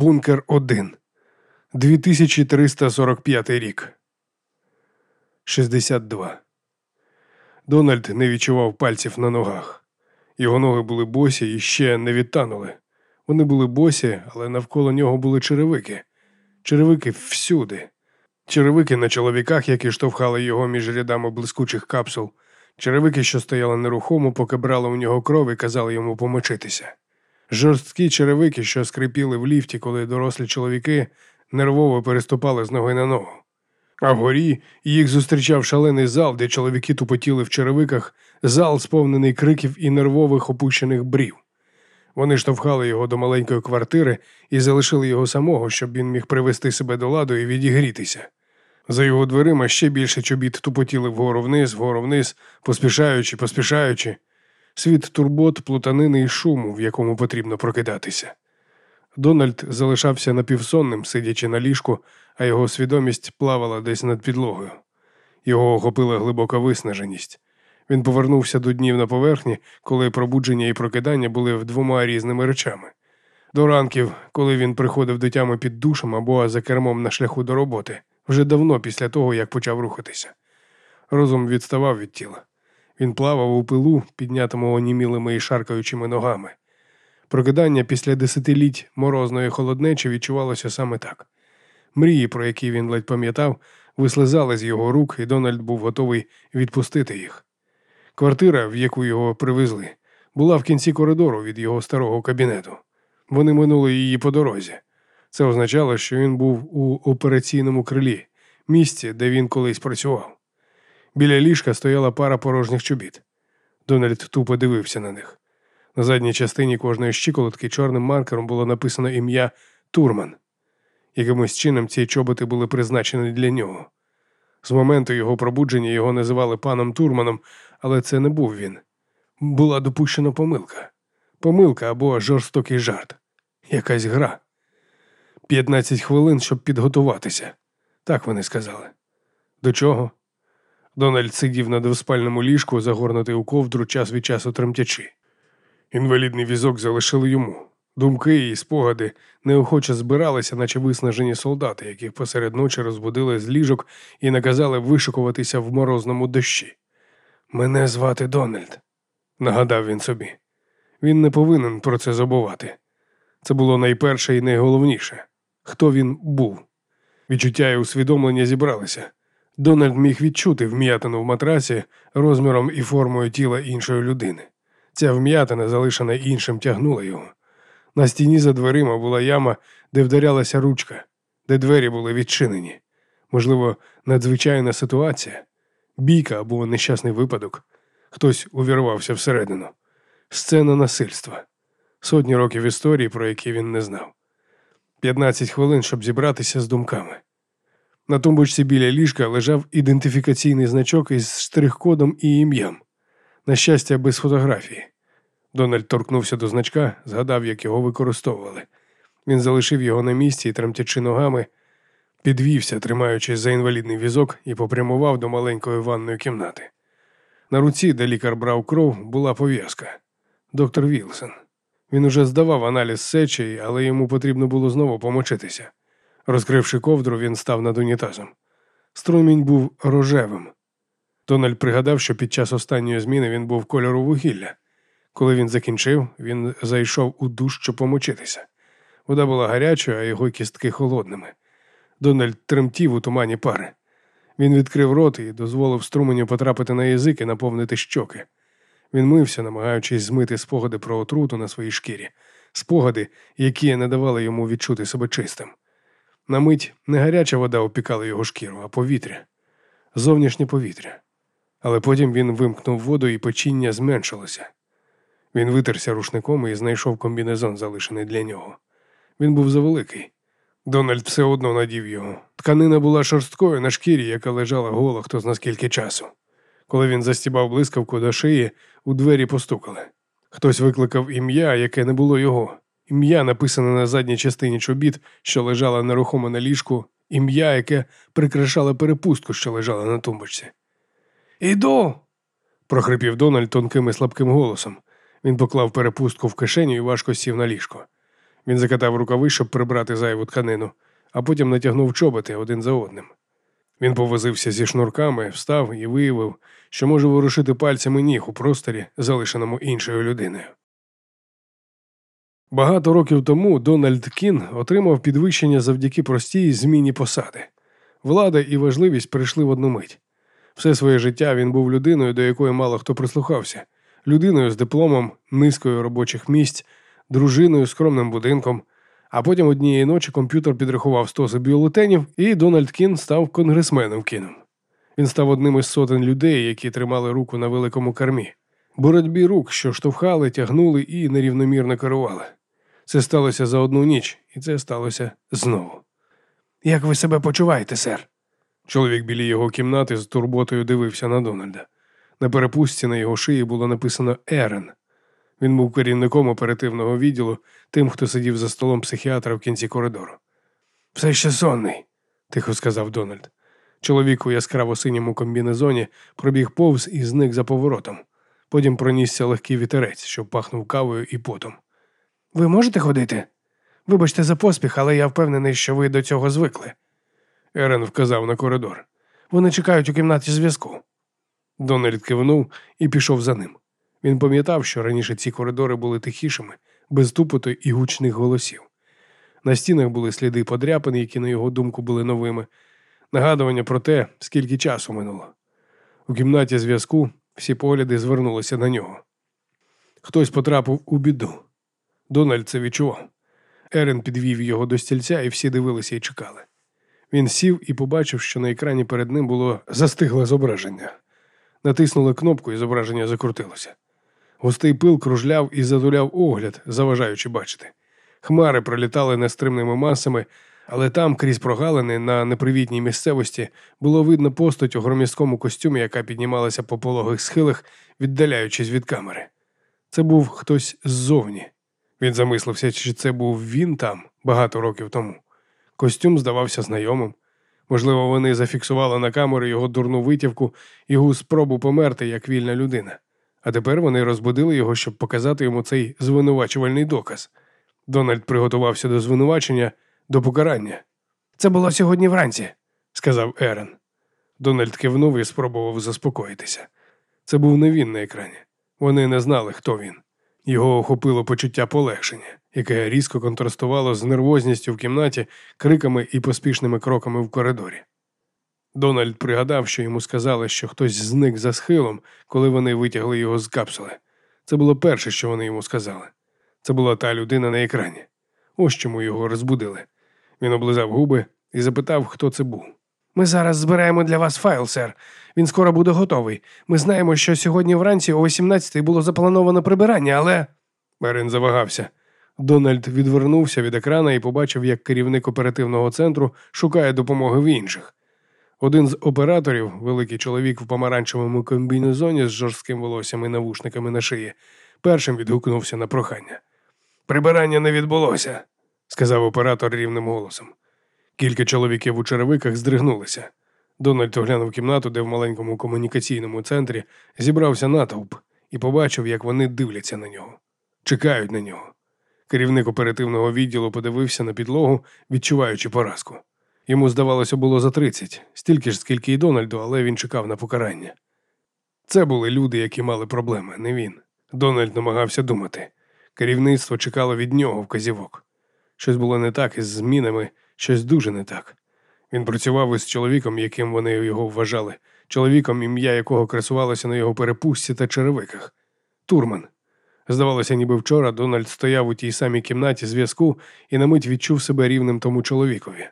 Бункер 1. 2345 рік. 62. Дональд не відчував пальців на ногах. Його ноги були босі і ще не відтанули. Вони були босі, але навколо нього були черевики. Черевики всюди. Черевики на чоловіках, які штовхали його між рядами блискучих капсул. Черевики, що стояли нерухомо, поки брали у нього кров і казали йому помочитися. Жорсткі черевики, що скрипіли в ліфті, коли дорослі чоловіки нервово переступали з ноги на ногу. А вгорі їх зустрічав шалений зал, де чоловіки тупотіли в черевиках, зал, сповнений криків і нервових опущених брів. Вони штовхали його до маленької квартири і залишили його самого, щоб він міг привести себе до ладу і відігрітися. За його дверима ще більше чобіт тупотіли вгору вниз, вгору вниз, поспішаючи, поспішаючи. Світ турбот, плутанини і шуму, в якому потрібно прокидатися. Дональд залишався напівсонним, сидячи на ліжку, а його свідомість плавала десь над підлогою. Його охопила глибока виснаженість. Він повернувся до днів на поверхні, коли пробудження і прокидання були двома різними речами. До ранків, коли він приходив до тями під душем або за кермом на шляху до роботи, вже давно після того, як почав рухатися. Розум відставав від тіла. Він плавав у пилу, піднятому онімілими і шаркаючими ногами. Прокидання після десятиліть морозної холоднечі відчувалося саме так. Мрії, про які він ледь пам'ятав, вислизали з його рук, і Дональд був готовий відпустити їх. Квартира, в яку його привезли, була в кінці коридору від його старого кабінету. Вони минули її по дорозі. Це означало, що він був у операційному крилі, місці, де він колись працював. Біля ліжка стояла пара порожніх чобіт. Дональд тупо дивився на них. На задній частині кожної щиколотки чорним маркером було написано ім'я Турман. Якимось чином ці чоботи були призначені для нього. З моменту його пробудження його називали паном Турманом, але це не був він. Була допущена помилка. Помилка або жорстокий жарт. Якась гра. П'ятнадцять хвилин, щоб підготуватися. Так вони сказали. До чого? Дональд сидів на двоспальному ліжку, загорнутий у ковдру час від часу тремтячи. Інвалідний візок залишили йому. Думки і спогади неохоче збиралися, наче виснажені солдати, яких посеред ночі розбудили з ліжок і наказали вишикуватися в морозному дощі. Мене звати Дональд, нагадав він собі. Він не повинен про це забувати. Це було найперше і найголовніше хто він був. Відчуття і усвідомлення зібралися. Дональд міг відчути вм'ятину в матрасі розміром і формою тіла іншої людини. Ця вм'ятина, залишена іншим, тягнула його. На стіні за дверима була яма, де вдарялася ручка, де двері були відчинені. Можливо, надзвичайна ситуація, бійка або нещасний випадок. Хтось увірвався всередину. Сцена насильства, сотні років історії, про які він не знав. П'ятнадцять хвилин, щоб зібратися з думками. На тумбочці біля ліжка лежав ідентифікаційний значок із штрих-кодом і ім'ям. На щастя, без фотографії. Дональд торкнувся до значка, згадав, як його використовували. Він залишив його на місці і, тремтячи ногами, підвівся, тримаючись за інвалідний візок, і попрямував до маленької ванної кімнати. На руці, де лікар брав кров, була пов'язка. Доктор Вілсон. Він уже здавав аналіз сечі, але йому потрібно було знову помочитися. Розкривши ковдру, він став над унітазом. Струмінь був рожевим. Дональд пригадав, що під час останньої зміни він був кольору вугілля. Коли він закінчив, він зайшов у душ, щоб помочитися. Вода була гарячою, а його кістки холодними. Дональд тремтів у тумані пари. Він відкрив рот і дозволив струменю потрапити на язик і наповнити щоки. Він мився, намагаючись змити спогади про отруту на своїй шкірі, спогади, які не давали йому відчути себе чистим. На мить не гаряча вода опікала його шкіру, а повітря, зовнішнє повітря. Але потім він вимкнув воду і печіння зменшилося. Він витерся рушником і знайшов комбінезон, залишений для нього. Він був завеликий. Дональд все одно надів його. Тканина була шорсткою на шкірі, яка лежала гола хто зна скільки часу. Коли він застібав блискавку до шиї, у двері постукали. Хтось викликав ім'я, яке не було його. Ім'я, написане на задній частині чобіт, що лежала нерухомо на ліжку, ім'я, яке прикрашало перепустку, що лежала на тумбочці. Іду. прохрипів Дональд тонким і слабким голосом. Він поклав перепустку в кишеню і важко сів на ліжко. Він закатав рукави, щоб прибрати зайву тканину, а потім натягнув чоботи один за одним. Він повозився зі шнурками, встав і виявив, що може ворушити пальцями ніг у просторі, залишеному іншою людиною. Багато років тому Дональд Кін отримав підвищення завдяки простій зміні посади. Влада і важливість прийшли в одну мить. Все своє життя він був людиною, до якої мало хто прислухався, людиною з дипломом, низкою робочих місць, дружиною, скромним будинком. А потім однієї ночі комп'ютер підрахував стоси бюлетенів, і Дональд Кін став конгресменом кіном. Він став одним із сотень людей, які тримали руку на великому кармі. Боротьбі рук, що штовхали, тягнули і нерівномірно керували. Це сталося за одну ніч, і це сталося знову. Як ви себе почуваєте, сер? Чоловік біля його кімнати з турботою дивився на Дональда. На перепустці на його шиї було написано Ерен. Він був керівником оперативного відділу, тим, хто сидів за столом психіатра в кінці коридору. Все ще сонний, тихо сказав Дональд. Чоловік у яскраво синьому комбінезоні пробіг повз і зник за поворотом. Потім пронісся легкий вітерець, що пахнув кавою і потом. Ви можете ходити? Вибачте за поспіх, але я впевнений, що ви до цього звикли. Ерен вказав на коридор. Вони чекають у кімнаті зв'язку. Дональд кивнув і пішов за ним. Він пам'ятав, що раніше ці коридори були тихішими, без тупоту і гучних голосів. На стінах були сліди подряпин, які, на його думку, були новими, нагадування про те, скільки часу минуло. У кімнаті зв'язку всі погляди звернулися на нього. Хтось потрапив у біду. Дональд це відчував. Ерен підвів його до стільця, і всі дивилися і чекали. Він сів і побачив, що на екрані перед ним було застигле зображення. Натиснули кнопку, і зображення закрутилося. Густий пил кружляв і задуляв огляд, заважаючи бачити. Хмари пролітали нестримними масами, але там, крізь прогалини, на непривітній місцевості, було видно постать у громісткому костюмі, яка піднімалася по пологих схилах, віддаляючись від камери. Це був хтось ззовні. Він замислився, чи це був він там багато років тому. Костюм здавався знайомим. Можливо, вони зафіксували на камеру його дурну витівку, його спробу померти як вільна людина. А тепер вони розбудили його, щоб показати йому цей звинувачувальний доказ. Дональд приготувався до звинувачення, до покарання. Це було сьогодні вранці, сказав Ерен. Дональд кивнув і спробував заспокоїтися. Це був не він на екрані. Вони не знали, хто він. Його охопило почуття полегшення, яке різко контрастувало з нервозністю в кімнаті, криками і поспішними кроками в коридорі. Дональд пригадав, що йому сказали, що хтось зник за схилом, коли вони витягли його з капсули. Це було перше, що вони йому сказали. Це була та людина на екрані. Ось чому його розбудили. Він облизав губи і запитав, хто це був. Ми зараз збираємо для вас файл, сер. Він скоро буде готовий. Ми знаємо, що сьогодні вранці о 18-й було заплановано прибирання, але. Мерин завагався. Дональд відвернувся від екрана і побачив, як керівник оперативного центру шукає допомоги в інших. Один з операторів, великий чоловік в помаранчевому комбінезоні з жорстким волоссям і навушниками на шиї, першим відгукнувся на прохання. Прибирання не відбулося, сказав оператор рівним голосом. Кілька чоловіків у черевиках здригнулися. Дональд оглянув кімнату, де в маленькому комунікаційному центрі зібрався натовп і побачив, як вони дивляться на нього, чекають на нього. Керівник оперативного відділу подивився на підлогу, відчуваючи поразку. Йому, здавалося, було за тридцять, стільки ж, скільки й Дональду, але він чекав на покарання. Це були люди, які мали проблеми, не він. Дональд намагався думати. Керівництво чекало від нього вказівок. Щось було не так із змінами, щось дуже не так. Він працював із чоловіком, яким вони його вважали, чоловіком, ім'я якого красувалося на його перепустці та черевиках. Турман. Здавалося, ніби вчора Дональд стояв у тій самій кімнаті зв'язку і на мить відчув себе рівним тому чоловікові.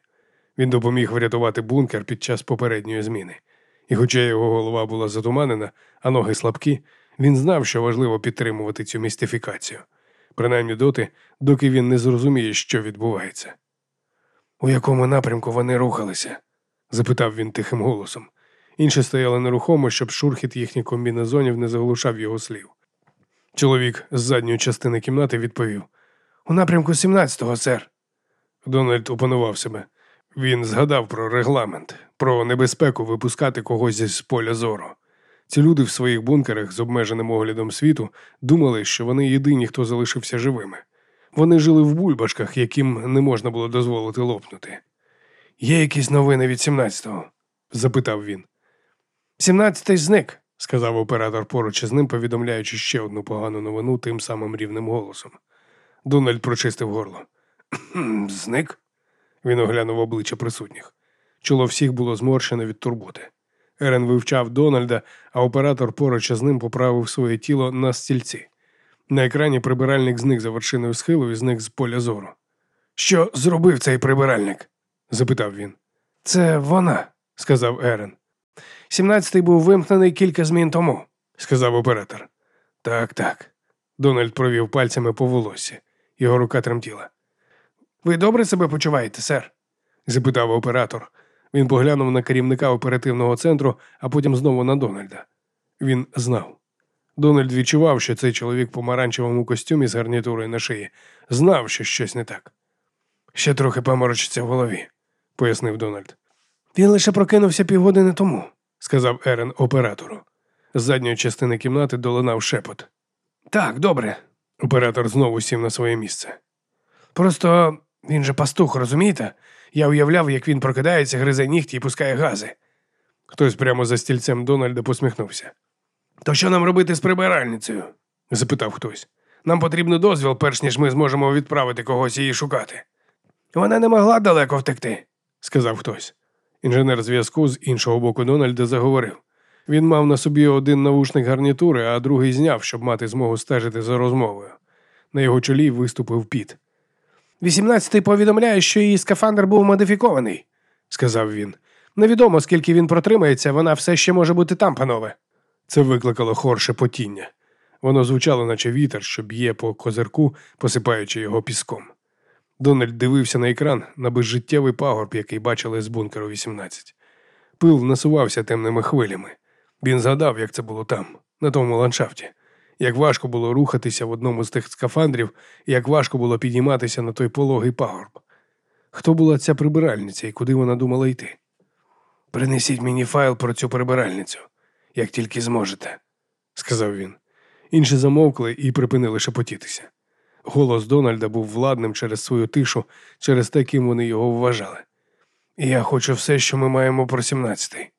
Він допоміг врятувати бункер під час попередньої зміни. І, хоча його голова була затуманена, а ноги слабкі, він знав, що важливо підтримувати цю містифікацію, принаймні доти, доки він не зрозуміє, що відбувається. У якому напрямку вони рухалися? запитав він тихим голосом. Інші стояли нерухомо, щоб шурхіт їхніх комбінезонів не заглушав його слів. Чоловік з задньої частини кімнати відповів У напрямку 17-го, сер. Дональд опанував себе. Він згадав про регламент, про небезпеку випускати когось з поля зору. Ці люди в своїх бункерах з обмеженим оглядом світу думали, що вони єдині, хто залишився живими. Вони жили в бульбашках, яким не можна було дозволити лопнути. Є якісь новини від 17-го? запитав він. «17-й зник, сказав оператор поруч із ним, повідомляючи ще одну погану новину тим самим рівним голосом. Дональд прочистив горло. Зник? Він оглянув обличчя присутніх. Чоло всіх було зморщене від турботи. Ерен вивчав Дональда, а оператор поруч із ним поправив своє тіло на стільці. На екрані прибиральник зник за вершиною схилу і зник з поля зору. Що зробив цей прибиральник? запитав він. Це вона, сказав Ерен. Сімнадцятий був вимкнений кілька змін тому, сказав оператор. Так, так. Дональд провів пальцями по волоссі. Його рука тремтіла. Ви добре себе почуваєте, сер? запитав оператор. Він поглянув на керівника оперативного центру, а потім знову на Дональда. Він знав. Дональд відчував, що цей чоловік в помаранчевому костюмі з гарнітурою на шиї знав, що щось не так. Ще трохи поморочиться в голові, пояснив Дональд. Він лише прокинувся півгодини тому, сказав Ерен оператору. З задньої частини кімнати долинав шепот. Так, добре. Оператор знову сів на своє місце. Просто він же пастух, розумієте? Я уявляв, як він прокидається, гризе нігті і пускає гази. Хтось прямо за стільцем Дональда посміхнувся. То що нам робити з прибиральницею? запитав хтось. Нам потрібен дозвіл, перш ніж ми зможемо відправити когось її шукати. Вона не могла далеко втекти, сказав хтось. Інженер зв'язку з іншого боку Дональда заговорив. Він мав на собі один навушник гарнітури, а другий зняв, щоб мати змогу стежити за розмовою. На його чолі виступив піт. Вісімнадцятий повідомляє, що її скафандр був модифікований, сказав він. Невідомо, скільки він протримається, вона все ще може бути там, панове. Це викликало хор шепотіння. Воно звучало, наче вітер, що б'є по козирку, посипаючи його піском. Дональд дивився на екран на безжиттєвий пагорб, який бачили з бункеру 18. Пил насувався темними хвилями. Він згадав, як це було там, на тому ландшафті, як важко було рухатися в одному з тих скафандрів, як важко було підніматися на той пологий пагорб. Хто була ця прибиральниця і куди вона думала йти? Принесіть мені файл про цю прибиральницю, як тільки зможете, сказав він. Інші замовкли і припинили шепотітися. Голос Дональда був владним через свою тишу, через те, ким вони його вважали. Я хочу все, що ми маємо про сімнадцятий.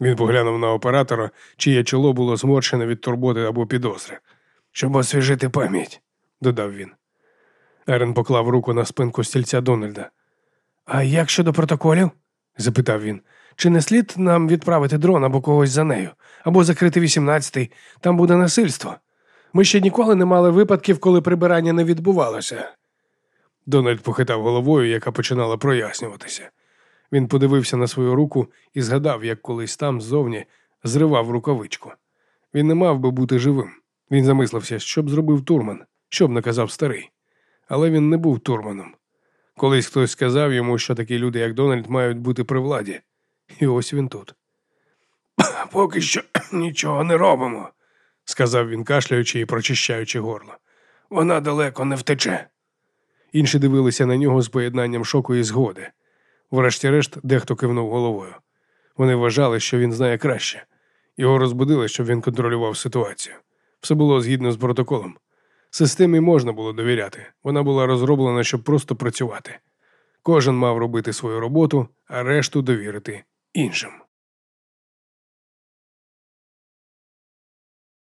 Він поглянув на оператора, чиє чоло було зморщене від турботи або підозри. Щоб освіжити пам'ять, додав він. Ерен поклав руку на спинку стільця Дональда. А як щодо протоколів? Запитав він. Чи не слід нам відправити дрон або когось за нею, або закрити вісімнадцятий, там буде насильство. Ми ще ніколи не мали випадків, коли прибирання не відбувалося. Дональд похитав головою, яка починала прояснюватися. Він подивився на свою руку і згадав, як колись там ззовні зривав рукавичку. Він не мав би бути живим. Він замислився, що б зробив турман, що б наказав старий. Але він не був турманом. Колись хтось сказав йому, що такі люди, як Дональд, мають бути при владі. І ось він тут. Поки що нічого не робимо, сказав він, кашляючи і прочищаючи горло. Вона далеко не втече. Інші дивилися на нього з поєднанням шоку і згоди. Врешті-решт, дехто кивнув головою. Вони вважали, що він знає краще. Його розбудили, щоб він контролював ситуацію. Все було згідно з протоколом. Системі можна було довіряти. Вона була розроблена, щоб просто працювати. Кожен мав робити свою роботу, а решту довірити іншим.